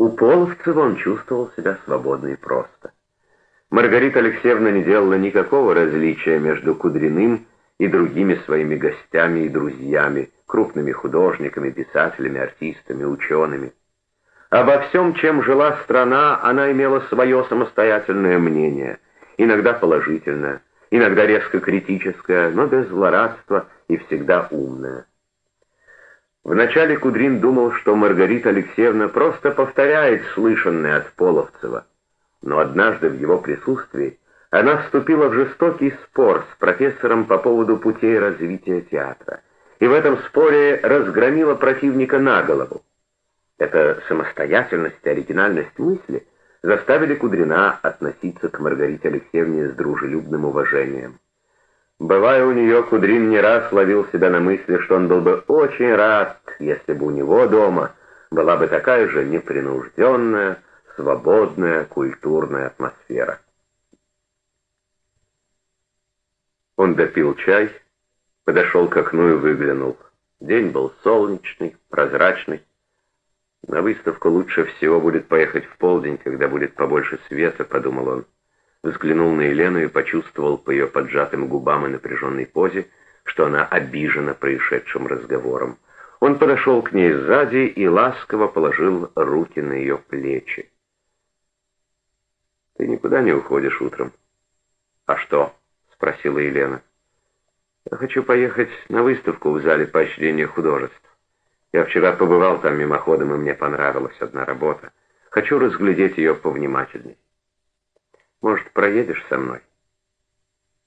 У Половцева он чувствовал себя свободно и просто. Маргарита Алексеевна не делала никакого различия между Кудриным и другими своими гостями и друзьями, крупными художниками, писателями, артистами, учеными. Обо всем, чем жила страна, она имела свое самостоятельное мнение, иногда положительное, иногда резко критическое, но без злорадства и всегда умное. Вначале Кудрин думал, что Маргарита Алексеевна просто повторяет слышанное от Половцева, но однажды в его присутствии она вступила в жестокий спор с профессором по поводу путей развития театра, и в этом споре разгромила противника на голову. Эта самостоятельность и оригинальность мысли заставили Кудрина относиться к Маргарите Алексеевне с дружелюбным уважением. Бывая у нее, Кудрин не раз ловил себя на мысли, что он был бы очень рад, если бы у него дома была бы такая же непринужденная, свободная, культурная атмосфера. Он допил чай, подошел к окну и выглянул. День был солнечный, прозрачный. На выставку лучше всего будет поехать в полдень, когда будет побольше света, подумал он. Взглянул на Елену и почувствовал по ее поджатым губам и напряженной позе, что она обижена происшедшим разговором. Он подошел к ней сзади и ласково положил руки на ее плечи. «Ты никуда не уходишь утром?» «А что?» — спросила Елена. «Я хочу поехать на выставку в зале поощрения художеств. Я вчера побывал там мимоходом, и мне понравилась одна работа. Хочу разглядеть ее повнимательней». Может, проедешь со мной?»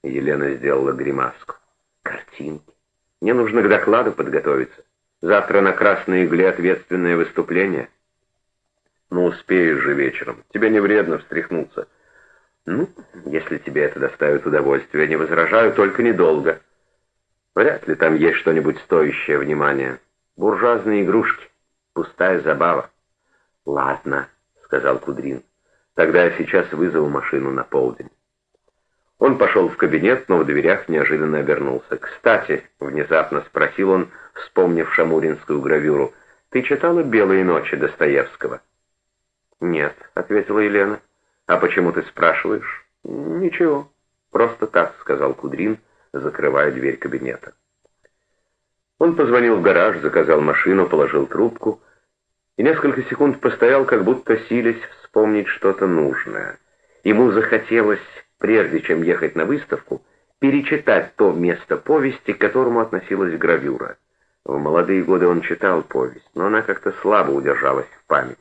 Елена сделала гримаску. «Картинки. Мне нужно к докладу подготовиться. Завтра на Красной Игле ответственное выступление». «Ну, успеешь же вечером. Тебе не вредно встряхнуться». «Ну, если тебе это доставит удовольствие, не возражаю, только недолго. Вряд ли там есть что-нибудь стоящее внимания. Буржуазные игрушки. Пустая забава». «Ладно», — сказал Кудрин. Тогда я сейчас вызову машину на полдень. Он пошел в кабинет, но в дверях неожиданно обернулся. «Кстати», — внезапно спросил он, вспомнив шамуринскую гравюру, «ты читала «Белые ночи» Достоевского?» «Нет», — ответила Елена. «А почему ты спрашиваешь?» «Ничего, просто так», — сказал Кудрин, закрывая дверь кабинета. Он позвонил в гараж, заказал машину, положил трубку и несколько секунд постоял, как будто силясь вспомнить что-то нужное. Ему захотелось, прежде чем ехать на выставку, перечитать то место повести, к которому относилась гравюра. В молодые годы он читал повесть, но она как-то слабо удержалась в памяти.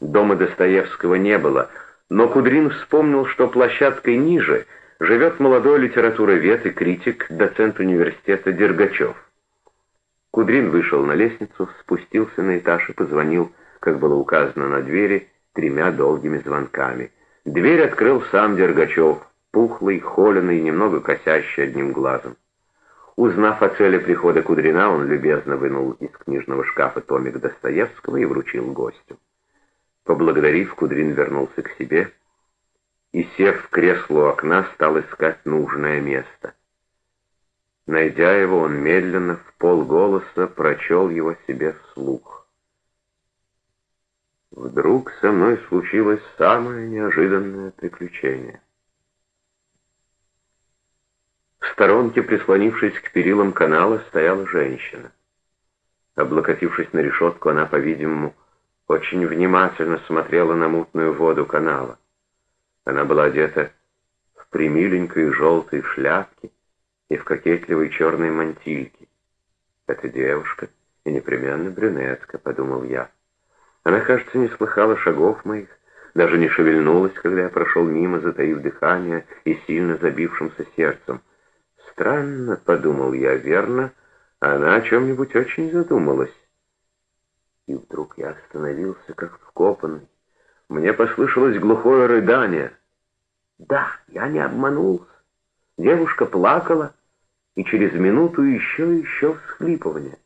Дома Достоевского не было, но Кудрин вспомнил, что площадкой ниже живет молодой литературовед и критик, доцент университета Дергачев. Кудрин вышел на лестницу, спустился на этаж и позвонил, как было указано на двери, тремя долгими звонками. Дверь открыл сам Дергачев, пухлый, холеный, немного косящий одним глазом. Узнав о цели прихода Кудрина, он любезно вынул из книжного шкафа томик Достоевского и вручил гостю. Поблагодарив, Кудрин вернулся к себе и, сев в кресло у окна, стал искать нужное место — Найдя его, он медленно, в полголоса, прочел его себе вслух. Вдруг со мной случилось самое неожиданное приключение. В сторонке, прислонившись к перилам канала, стояла женщина. Облокотившись на решетку, она, по-видимому, очень внимательно смотрела на мутную воду канала. Она была одета в примиленькой желтой шляпке, и в кокетливой черной мантильке. «Это девушка, и непременно брюнетка», — подумал я. Она, кажется, не слыхала шагов моих, даже не шевельнулась, когда я прошел мимо, затаив дыхание и сильно забившимся сердцем. «Странно», — подумал я, — «верно, она о чем-нибудь очень задумалась». И вдруг я остановился, как вкопанный. Мне послышалось глухое рыдание. Да, я не обманулся. Девушка плакала, и через минуту еще и еще всхлипывание.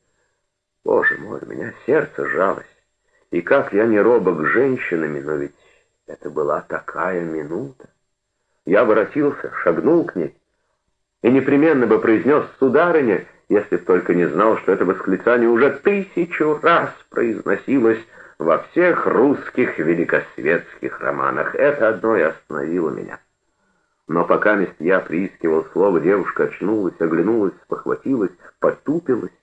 Боже мой, у меня сердце жалось. И как я не робок с женщинами, но ведь это была такая минута. Я воротился, шагнул к ней и непременно бы произнес «Сударыня», если б только не знал, что это восклицание уже тысячу раз произносилось во всех русских великосветских романах. Это одно и остановило меня. Но пока мест я приискивал слово, девушка очнулась, оглянулась, похватилась, потупилась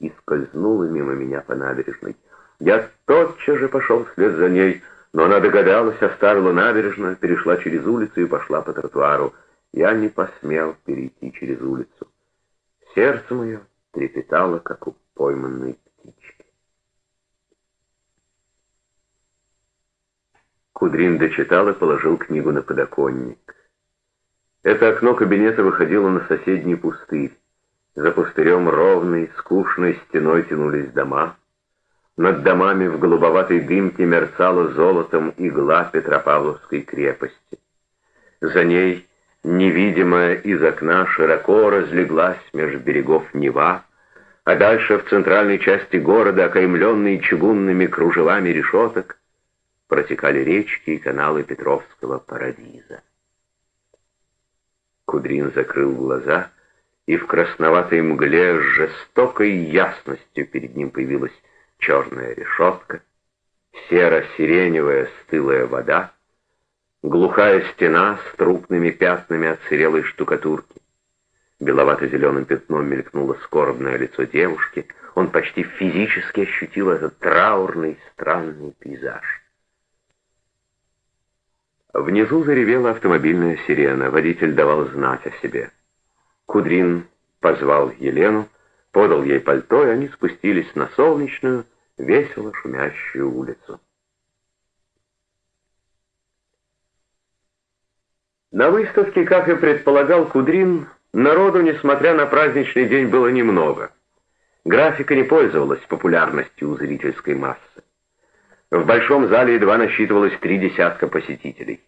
и скользнула мимо меня по набережной. Я тотчас же пошел вслед за ней, но она догадалась, оставила набережную, перешла через улицу и пошла по тротуару. Я не посмел перейти через улицу. Сердце мое трепетало, как у пойманной птички. Кудрин дочитал и положил книгу на подоконник. Это окно кабинета выходило на соседний пустырь. За пустырем ровной, скучной стеной тянулись дома. Над домами в голубоватой дымке мерцала золотом игла Петропавловской крепости. За ней, невидимая из окна, широко разлеглась меж берегов Нева, а дальше в центральной части города, окаймленные чугунными кружевами решеток, протекали речки и каналы Петровского парадиза. Кудрин закрыл глаза, и в красноватой мгле с жестокой ясностью перед ним появилась черная решетка, серо-сиреневая стылая вода, глухая стена с трупными пятнами отсырелой штукатурки. Беловато-зеленым пятном мелькнуло скорбное лицо девушки. Он почти физически ощутил этот траурный, странный пейзаж. Внизу заревела автомобильная сирена. Водитель давал знать о себе. Кудрин позвал Елену, подал ей пальто, и они спустились на солнечную, весело шумящую улицу. На выставке, как и предполагал Кудрин, народу, несмотря на праздничный день, было немного. Графика не пользовалась популярностью у зрительской массы. В большом зале едва насчитывалось три десятка посетителей.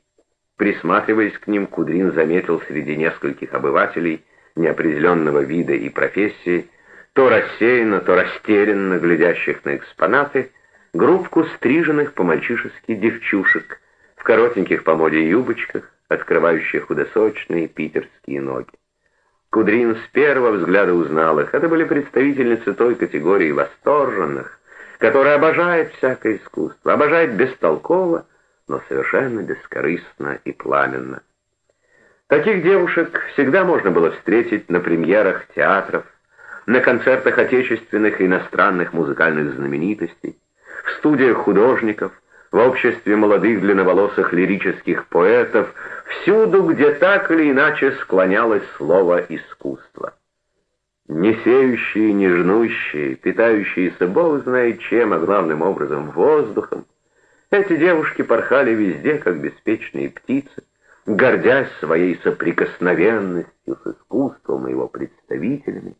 Присматриваясь к ним, Кудрин заметил среди нескольких обывателей неопределенного вида и профессии, то рассеянно, то растерянно глядящих на экспонаты, группку стриженных по-мальчишески девчушек в коротеньких по моде юбочках, открывающих худосочные питерские ноги. Кудрин с первого взгляда узнал их. Это были представительницы той категории восторженных, которая обожает всякое искусство, обожает бестолково, но совершенно бескорыстно и пламенно. Таких девушек всегда можно было встретить на премьерах театров, на концертах отечественных и иностранных музыкальных знаменитостей, в студиях художников, в обществе молодых длинноволосых лирических поэтов, всюду, где так или иначе склонялось слово «искусство». Не сеющие, не жнущие, питающиеся бог знает чем, а главным образом воздухом. Эти девушки порхали везде, как беспечные птицы, гордясь своей соприкосновенностью с искусством и его представителями,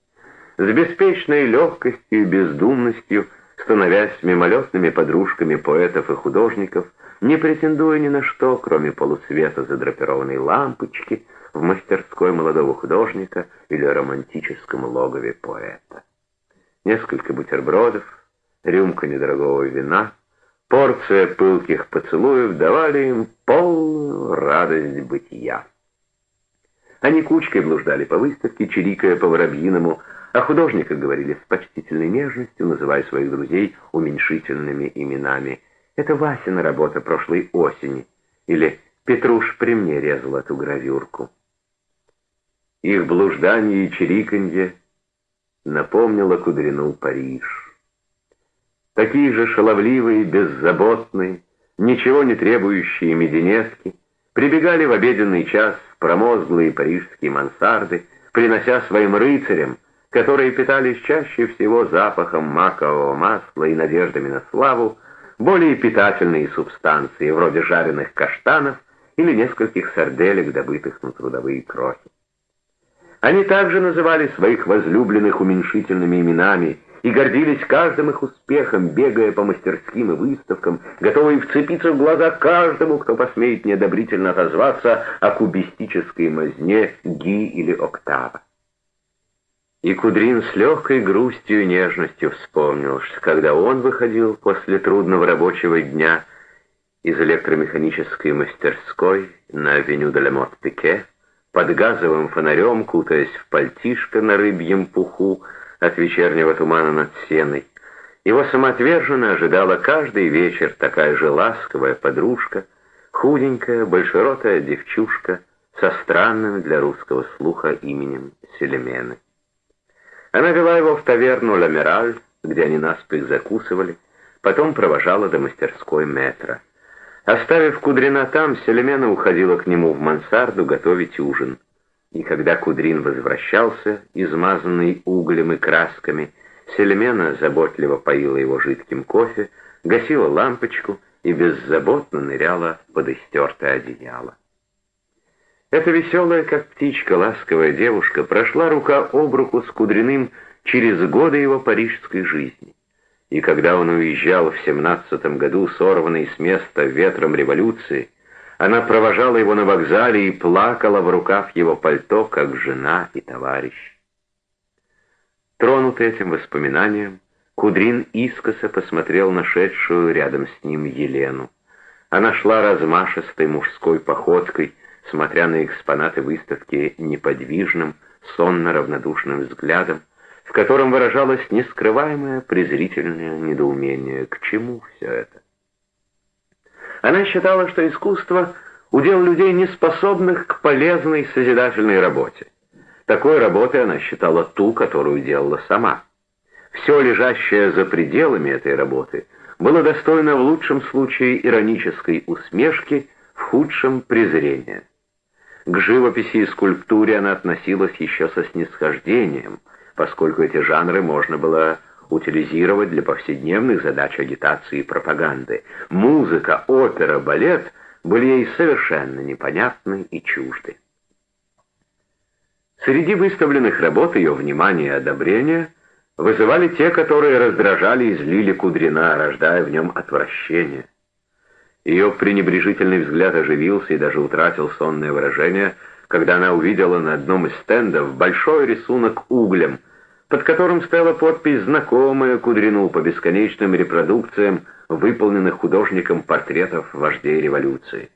с беспечной легкостью и бездумностью, становясь мимолетными подружками поэтов и художников, не претендуя ни на что, кроме полусвета задрапированной лампочки, в мастерской молодого художника или романтическом логове поэта. Несколько бутербродов, рюмка недорогого вина, порция пылких поцелуев давали им полную радость бытия. Они кучкой блуждали по выставке, чирикая по воробьиному, о художниках говорили с почтительной нежностью, называя своих друзей уменьшительными именами. Это Васина работа прошлой осени, или Петруш при мне резал эту гравюрку. Их блуждание и чириканье напомнило Кудрину Париж. Такие же шаловливые, беззаботные, ничего не требующие мединески прибегали в обеденный час в промозглые парижские мансарды, принося своим рыцарям, которые питались чаще всего запахом макового масла и надеждами на славу, более питательные субстанции, вроде жареных каштанов или нескольких сарделек, добытых на трудовые крохи. Они также называли своих возлюбленных уменьшительными именами и гордились каждым их успехом, бегая по мастерским и выставкам, готовые вцепиться в глаза каждому, кто посмеет неодобрительно отозваться о кубистической мазне Ги или Октава. И Кудрин с легкой грустью и нежностью вспомнил, что когда он выходил после трудного рабочего дня из электромеханической мастерской на авеню де ла пике под газовым фонарем, кутаясь в пальтишко на рыбьем пуху от вечернего тумана над сеной, Его самоотверженно ожидала каждый вечер такая же ласковая подружка, худенькая, большеротая девчушка со странным для русского слуха именем Селемены. Она вела его в таверну «Ламераль», где они наспех закусывали, потом провожала до мастерской метра. Оставив Кудрина там, Селемена уходила к нему в мансарду готовить ужин. И когда Кудрин возвращался, измазанный углем и красками, Селемена заботливо поила его жидким кофе, гасила лампочку и беззаботно ныряла под истертое одеяло. Эта веселая, как птичка, ласковая девушка прошла рука об руку с Кудриным через годы его парижской жизни. И когда он уезжал в семнадцатом году, сорванный с места ветром революции, она провожала его на вокзале и плакала в рукав его пальто, как жена и товарищ. Тронутый этим воспоминанием, Кудрин искоса посмотрел на шедшую рядом с ним Елену. Она шла размашистой мужской походкой, смотря на экспонаты выставки неподвижным, сонно-равнодушным взглядом, в котором выражалось нескрываемое презрительное недоумение. К чему все это? Она считала, что искусство — удел людей, не способных к полезной созидательной работе. Такой работой она считала ту, которую делала сама. Все лежащее за пределами этой работы было достойно в лучшем случае иронической усмешки, в худшем — презрения. К живописи и скульптуре она относилась еще со снисхождением, поскольку эти жанры можно было утилизировать для повседневных задач агитации и пропаганды. Музыка, опера, балет были ей совершенно непонятны и чужды. Среди выставленных работ ее внимание и одобрение вызывали те, которые раздражали и злили Кудрина, рождая в нем отвращение. Ее пренебрежительный взгляд оживился и даже утратил сонное выражение, когда она увидела на одном из стендов большой рисунок углем, под которым стояла подпись, знакомая Кудрину по бесконечным репродукциям, выполненных художником портретов вождей революции.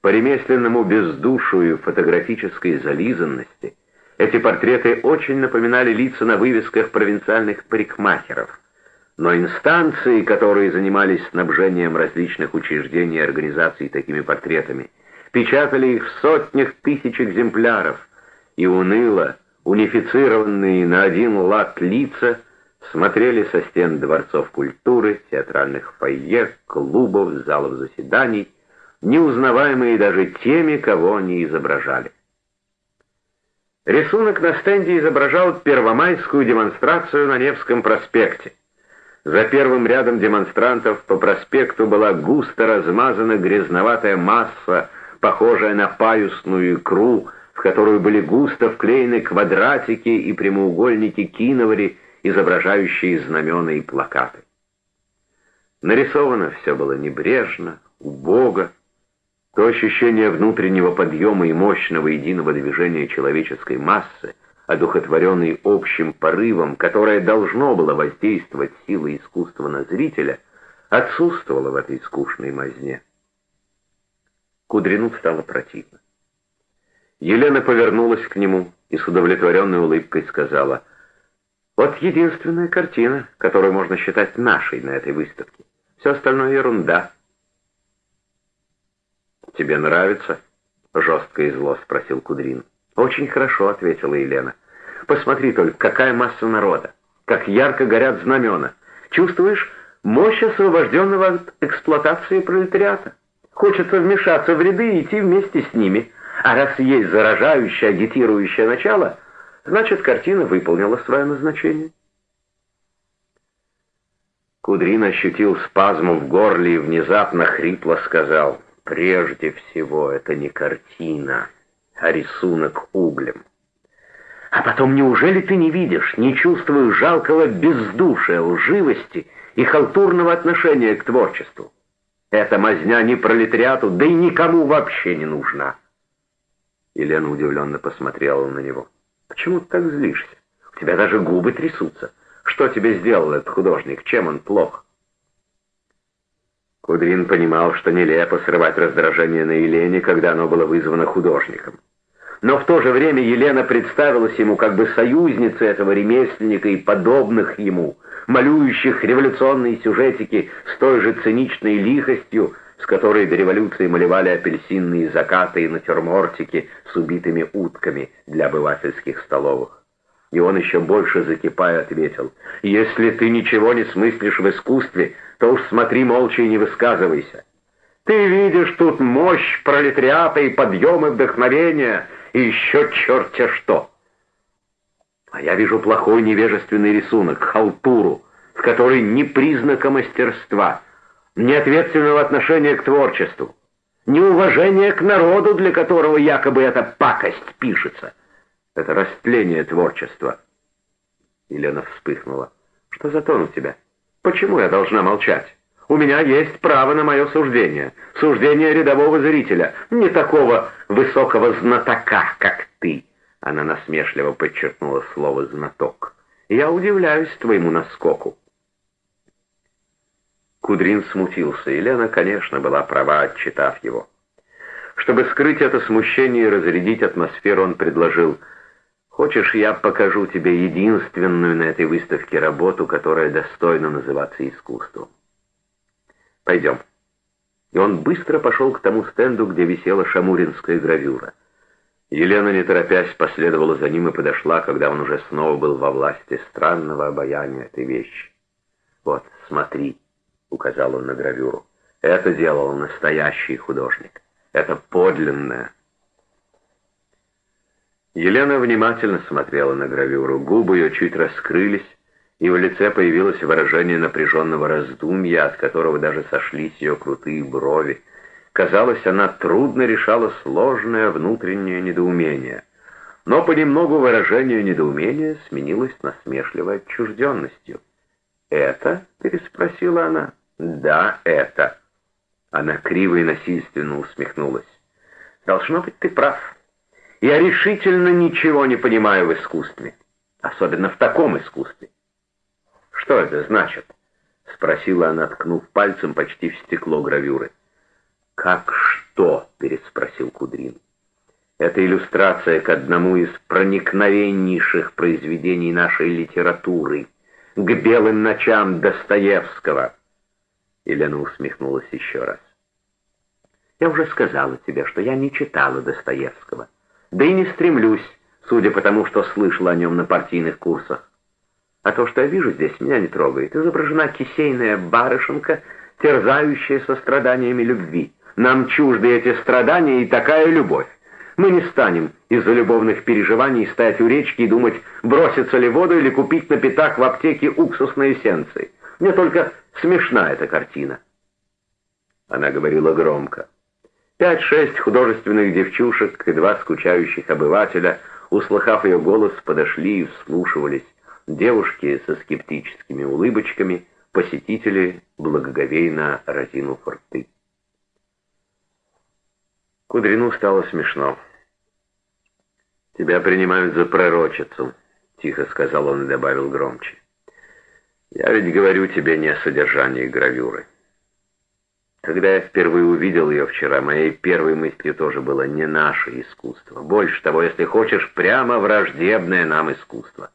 По ремесленному бездушию фотографической зализанности эти портреты очень напоминали лица на вывесках провинциальных парикмахеров — но инстанции, которые занимались снабжением различных учреждений и организаций такими портретами, печатали их в сотнях тысяч экземпляров, и уныло, унифицированные на один лад лица, смотрели со стен дворцов культуры, театральных фойе, клубов, залов заседаний, неузнаваемые даже теми, кого они изображали. Рисунок на стенде изображал первомайскую демонстрацию на Невском проспекте. За первым рядом демонстрантов по проспекту была густо размазана грязноватая масса, похожая на паюсную икру, в которую были густо вклеены квадратики и прямоугольники киновари, изображающие знамена и плакаты. Нарисовано все было небрежно, убого. То ощущение внутреннего подъема и мощного единого движения человеческой массы — одухотворенный общим порывом, которое должно было воздействовать силой искусства на зрителя, отсутствовало в этой скучной мазне. Кудрину стало противно. Елена повернулась к нему и с удовлетворенной улыбкой сказала, «Вот единственная картина, которую можно считать нашей на этой выставке. Все остальное ерунда». «Тебе нравится?» — жестко и зло спросил Кудрин. «Очень хорошо», — ответила Елена. «Посмотри только, какая масса народа, как ярко горят знамена. Чувствуешь мощь освобожденного от эксплуатации пролетариата? Хочется вмешаться в ряды и идти вместе с ними. А раз есть заражающее, агитирующее начало, значит, картина выполнила свое назначение». Кудрин ощутил спазм в горле и внезапно хрипло сказал, «Прежде всего, это не картина» а рисунок углем. А потом неужели ты не видишь, не чувствуешь жалкого бездушия, лживости и халтурного отношения к творчеству? Эта мазня ни пролетариату, да и никому вообще не нужна. Елена удивленно посмотрела на него. Почему ты так злишься? У тебя даже губы трясутся. Что тебе сделал этот художник? Чем он плох? Кудрин понимал, что нелепо срывать раздражение на Елене, когда оно было вызвано художником но в то же время Елена представилась ему как бы союзницей этого ремесленника и подобных ему, малюющих революционные сюжетики с той же циничной лихостью, с которой до революции малевали апельсинные закаты и натюрмортики с убитыми утками для обывательских столовых. И он еще больше закипая ответил, «Если ты ничего не смыслишь в искусстве, то уж смотри молча и не высказывайся. Ты видишь тут мощь пролетариата и подъем и вдохновение, и еще черт-те что. А я вижу плохой невежественный рисунок, халтуру, в которой ни признака мастерства, ни ответственного отношения к творчеству, ни уважения к народу, для которого якобы эта пакость пишется. Это растление творчества. Елена вспыхнула. Что за тон у тебя? Почему я должна молчать? У меня есть право на мое суждение. Суждение рядового зрителя, не такого высокого знатока, как ты. Она насмешливо подчеркнула слово «знаток». Я удивляюсь твоему наскоку. Кудрин смутился. Елена, конечно, была права, отчитав его. Чтобы скрыть это смущение и разрядить атмосферу, он предложил «Хочешь, я покажу тебе единственную на этой выставке работу, которая достойна называться искусством?» Пойдем». И он быстро пошел к тому стенду, где висела шамуринская гравюра. Елена, не торопясь, последовала за ним и подошла, когда он уже снова был во власти странного обаяния этой вещи. «Вот, смотри», — указал он на гравюру, — «это делал настоящий художник. Это подлинное». Елена внимательно смотрела на гравюру, губы ее чуть раскрылись, и в лице появилось выражение напряженного раздумья, от которого даже сошлись ее крутые брови. Казалось, она трудно решала сложное внутреннее недоумение. Но понемногу выражение недоумения сменилось насмешливой отчужденностью. «Это?» — переспросила она. «Да, это». Она криво и насильственно усмехнулась. «Должно быть, ты прав. Я решительно ничего не понимаю в искусстве, особенно в таком искусстве. «Что это значит?» — спросила она, ткнув пальцем почти в стекло гравюры. «Как что?» — переспросил Кудрин. «Это иллюстрация к одному из проникновеннейших произведений нашей литературы, к белым ночам Достоевского». Елена усмехнулась еще раз. «Я уже сказала тебе, что я не читала Достоевского, да и не стремлюсь, судя по тому, что слышала о нем на партийных курсах. А то, что я вижу здесь, меня не трогает. Изображена кисейная барышенка, терзающая состраданиями любви. Нам чужды эти страдания и такая любовь. Мы не станем из-за любовных переживаний стоять у речки и думать, броситься ли в воду или купить на пятак в аптеке уксусные эссенции. Мне только смешна эта картина. Она говорила громко. Пять-шесть художественных девчушек и два скучающих обывателя, услыхав ее голос, подошли и вслушивались. Девушки со скептическими улыбочками, посетители благоговейно разинув рты. Кудрину стало смешно. «Тебя принимают за пророчицу», — тихо сказал он и добавил громче. «Я ведь говорю тебе не о содержании гравюры. Когда я впервые увидел ее вчера, моей первой мыслью тоже было не наше искусство. Больше того, если хочешь, прямо враждебное нам искусство».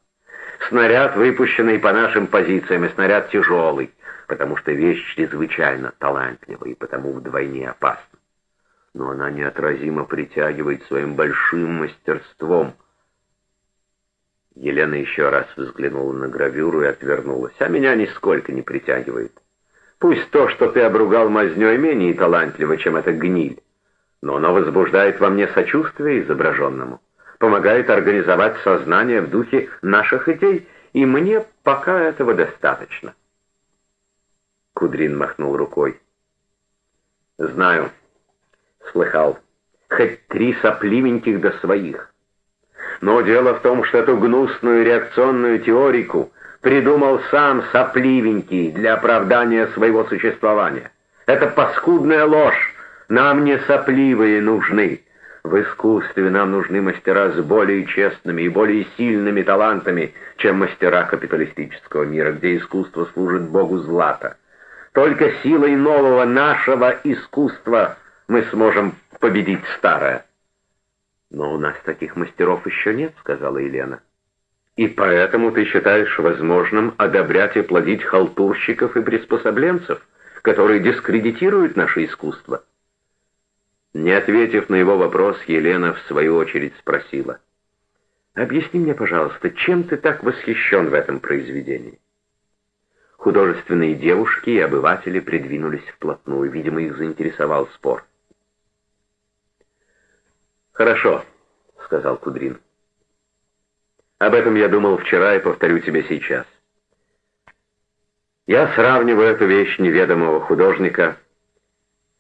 Снаряд, выпущенный по нашим позициям, и снаряд тяжелый, потому что вещь чрезвычайно талантлива и потому вдвойне опасна. Но она неотразимо притягивает своим большим мастерством. Елена еще раз взглянула на гравюру и отвернулась. А меня нисколько не притягивает. Пусть то, что ты обругал мазнёй, менее талантливо, чем эта гниль, но оно возбуждает во мне сочувствие изображенному помогает организовать сознание в духе наших идей, и мне пока этого достаточно. Кудрин махнул рукой. Знаю, слыхал, хоть три сопливеньких до своих. Но дело в том, что эту гнусную реакционную теорику придумал сам сопливенький для оправдания своего существования. Это паскудная ложь. Нам не сопливые нужны. В искусстве нам нужны мастера с более честными и более сильными талантами, чем мастера капиталистического мира, где искусство служит Богу злата. Только силой нового нашего искусства мы сможем победить старое. «Но у нас таких мастеров еще нет», — сказала Елена. И поэтому ты считаешь возможным одобрять и плодить халтурщиков и приспособленцев, которые дискредитируют наше искусство? Не ответив на его вопрос, Елена в свою очередь спросила. «Объясни мне, пожалуйста, чем ты так восхищен в этом произведении?» Художественные девушки и обыватели придвинулись вплотную. Видимо, их заинтересовал спор. «Хорошо», — сказал Кудрин. «Об этом я думал вчера и повторю тебе сейчас. Я сравниваю эту вещь неведомого художника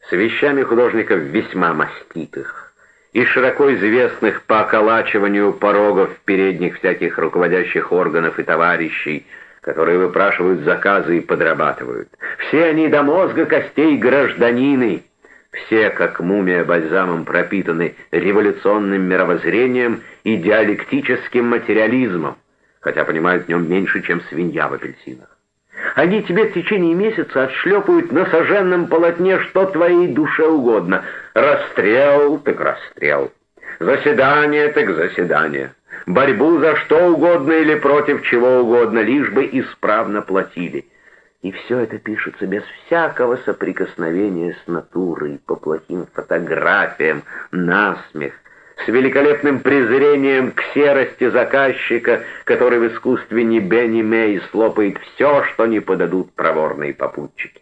с вещами художников весьма маститых и широко известных по околачиванию порогов передних всяких руководящих органов и товарищей, которые выпрашивают заказы и подрабатывают. Все они до мозга костей гражданины, все, как мумия бальзамом, пропитаны революционным мировоззрением и диалектическим материализмом, хотя понимают в нем меньше, чем свинья в апельсинах. Они тебе в течение месяца отшлепают на сожженном полотне, что твоей душе угодно. Расстрел, так расстрел. Заседание, так заседание борьбу за что угодно или против чего угодно, лишь бы исправно платили. И все это пишется без всякого соприкосновения с натурой, по плохим фотографиям, насмех, с великолепным презрением к серости заказчика, который в искусстве ни бе, ни мей слопает все, что не подадут проворные попутчики.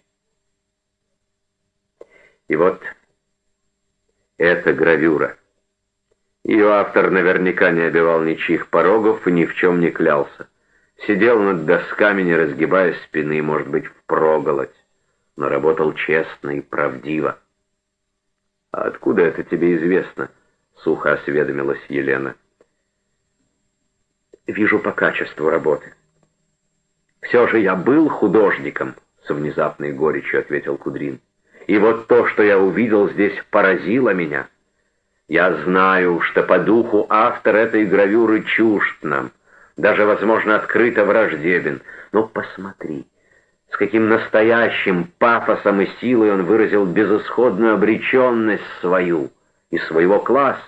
И вот эта гравюра — ее автор наверняка не обивал ничьих порогов и ни в чем не клялся. Сидел над досками, не разгибая спины, может быть, впроголодь, но работал честно и правдиво. «А откуда это тебе известно?» — сухо осведомилась Елена. «Вижу по качеству работы». «Все же я был художником», — с внезапной горечью ответил Кудрин. «И вот то, что я увидел здесь, поразило меня». Я знаю, что по духу автор этой гравюры чужд нам, даже, возможно, открыто враждебен. Но посмотри, с каким настоящим пафосом и силой он выразил безысходную обреченность свою и своего класса.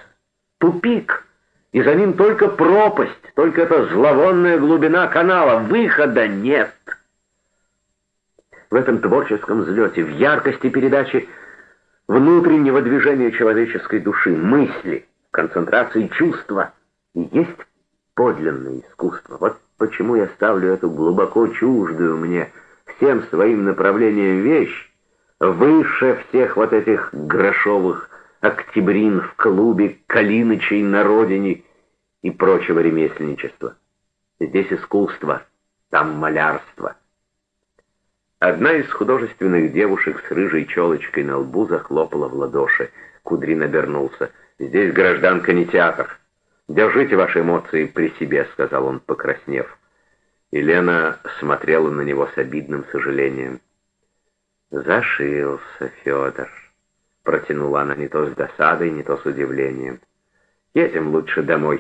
Тупик, и за ним только пропасть, только эта зловонная глубина канала, выхода нет. В этом творческом взлете, в яркости передачи внутреннего движения человеческой души, мысли, концентрации чувства есть подлинное искусство. Вот почему я ставлю эту глубоко чуждую мне всем своим направлением вещь выше всех вот этих грошовых октябрин в клубе, калинычей на родине и прочего ремесленничества. Здесь искусство, там малярство. Одна из художественных девушек с рыжей челочкой на лбу захлопала в ладоши. Кудрин обернулся. «Здесь гражданка не театр. Держите ваши эмоции при себе», — сказал он, покраснев. Елена смотрела на него с обидным сожалением. «Зашился Федор», — протянула она не то с досадой, не то с удивлением. «Едем лучше домой.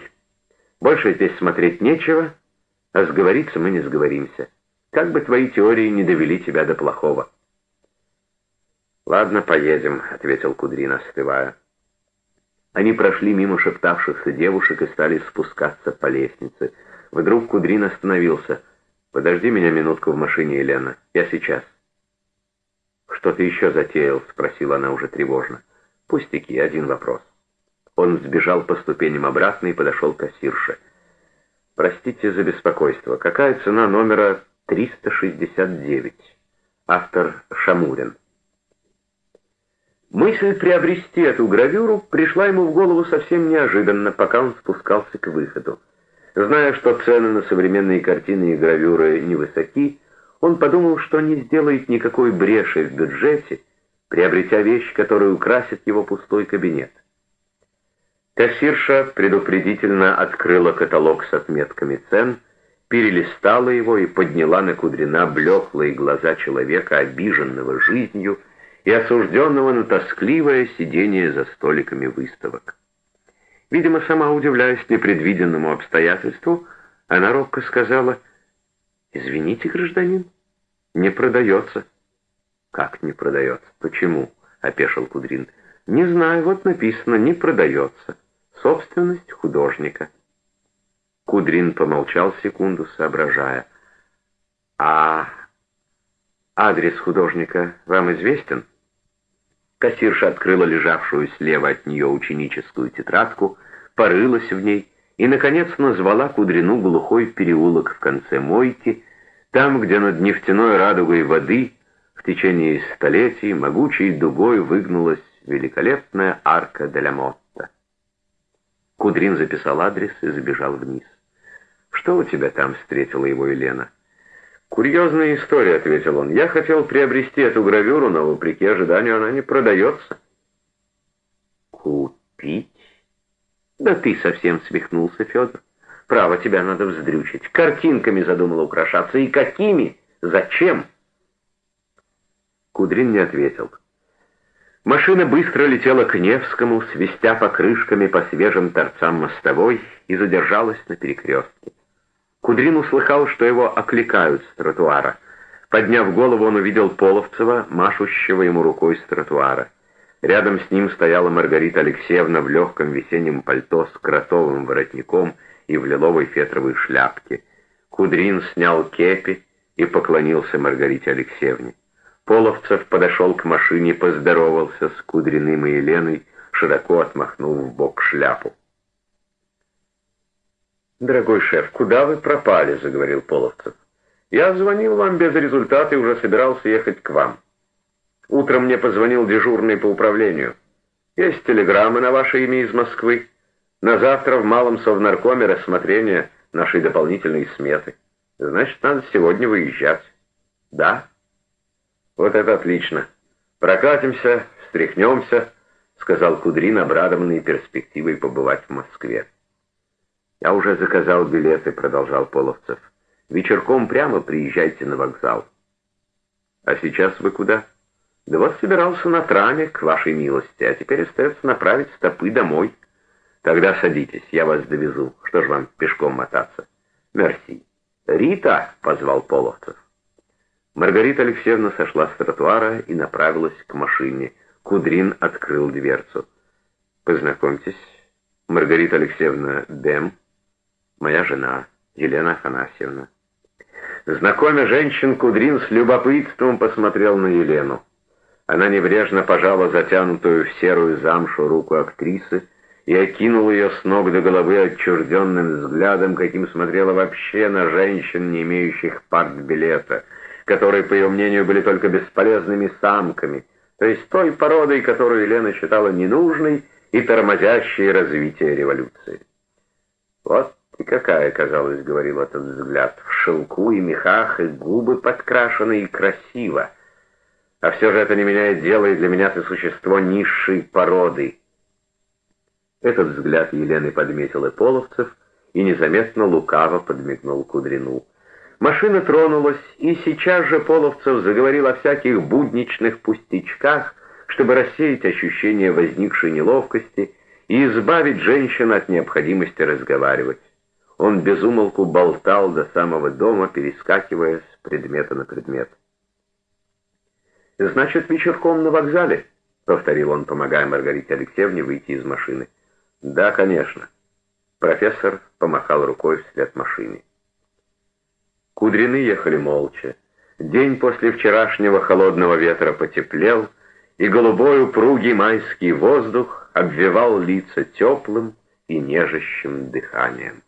Больше здесь смотреть нечего, а сговориться мы не сговоримся». Как бы твои теории не довели тебя до плохого. «Ладно, поедем», — ответил Кудрин, остывая. Они прошли мимо шептавшихся девушек и стали спускаться по лестнице. Вдруг Кудрин остановился. «Подожди меня минутку в машине, Елена. Я сейчас». «Что ты еще затеял?» — спросила она уже тревожно. «Пустяки, один вопрос». Он сбежал по ступеням обратно и подошел к кассирше. «Простите за беспокойство. Какая цена номера 369. Автор Шамурин. Мысль приобрести эту гравюру пришла ему в голову совсем неожиданно, пока он спускался к выходу. Зная, что цены на современные картины и гравюры невысоки, он подумал, что не сделает никакой бреши в бюджете, приобретя вещь, которая украсит его пустой кабинет. Кассирша предупредительно открыла каталог с отметками цен — перелистала его и подняла на Кудрина блеклые глаза человека, обиженного жизнью и осужденного на тоскливое сидение за столиками выставок. Видимо, сама удивляясь непредвиденному обстоятельству, она робко сказала, «Извините, гражданин, не продается». «Как не продается? Почему?» — опешил Кудрин. «Не знаю, вот написано, не продается. Собственность художника». Кудрин помолчал секунду, соображая. «А адрес художника вам известен?» Кассирша открыла лежавшую слева от нее ученическую тетрадку, порылась в ней и, наконец, назвала Кудрину глухой переулок в конце мойки, там, где над нефтяной радугой воды в течение столетий могучей дугой выгнулась великолепная арка де Мотта. Кудрин записал адрес и забежал вниз. «Что у тебя там?» — встретила его Елена. «Курьезная история», — ответил он. «Я хотел приобрести эту гравюру, но, вопреки ожиданию, она не продается». «Купить?» «Да ты совсем свихнулся, Федор. Право, тебя надо вздрючить. Картинками задумала украшаться. И какими? Зачем?» Кудрин не ответил. Машина быстро летела к Невскому, свистя покрышками по свежим торцам мостовой, и задержалась на перекрестке. Кудрин услыхал, что его окликают с тротуара. Подняв голову, он увидел Половцева, машущего ему рукой с тротуара. Рядом с ним стояла Маргарита Алексеевна в легком весеннем пальто с кротовым воротником и в лиловой фетровой шляпке. Кудрин снял кепи и поклонился Маргарите Алексеевне. Половцев подошел к машине, поздоровался с Кудриным и Еленой, широко отмахнув в бок шляпу. «Дорогой шеф, куда вы пропали?» — заговорил Половцев. «Я звонил вам без результата и уже собирался ехать к вам. Утром мне позвонил дежурный по управлению. Есть телеграммы на ваше имя из Москвы. На завтра в малом совнаркоме рассмотрение нашей дополнительной сметы. Значит, надо сегодня выезжать. Да?» «Вот это отлично. Прокатимся, встряхнемся», — сказал Кудрин, обрадованный перспективой побывать в Москве. «Я уже заказал билеты», — продолжал Половцев. «Вечерком прямо приезжайте на вокзал». «А сейчас вы куда?» «Да вот собирался на траме, к вашей милости, а теперь остается направить стопы домой». «Тогда садитесь, я вас довезу. Что ж вам пешком мотаться?» «Мерси». «Рита!» — позвал Половцев. Маргарита Алексеевна сошла с тротуара и направилась к машине. Кудрин открыл дверцу. «Познакомьтесь, Маргарита Алексеевна Дем, моя жена, Елена Афанасьевна». Знакомя женщин, Кудрин с любопытством посмотрел на Елену. Она небрежно пожала затянутую в серую замшу руку актрисы и окинула ее с ног до головы отчужденным взглядом, каким смотрела вообще на женщин, не имеющих партбилета — которые, по ее мнению, были только бесполезными самками, то есть той породой, которую Елена считала ненужной и тормозящей развитие революции. Вот и какая, казалось, говорил этот взгляд, в шелку и мехах, и губы подкрашены и красиво. А все же это не меняет дело, и для меня ты существо низшей породы. Этот взгляд Елены подметил и Половцев, и незаметно лукаво подмигнул Кудрину. Машина тронулась, и сейчас же Половцев заговорил о всяких будничных пустячках, чтобы рассеять ощущение возникшей неловкости и избавить женщин от необходимости разговаривать. Он безумолку болтал до самого дома, перескакивая с предмета на предмет. «Значит, вечерком на вокзале?» — повторил он, помогая Маргарите Алексеевне выйти из машины. «Да, конечно». Профессор помахал рукой вслед машине. Кудрины ехали молча. День после вчерашнего холодного ветра потеплел, и голубой упругий майский воздух обвивал лица теплым и нежащим дыханием.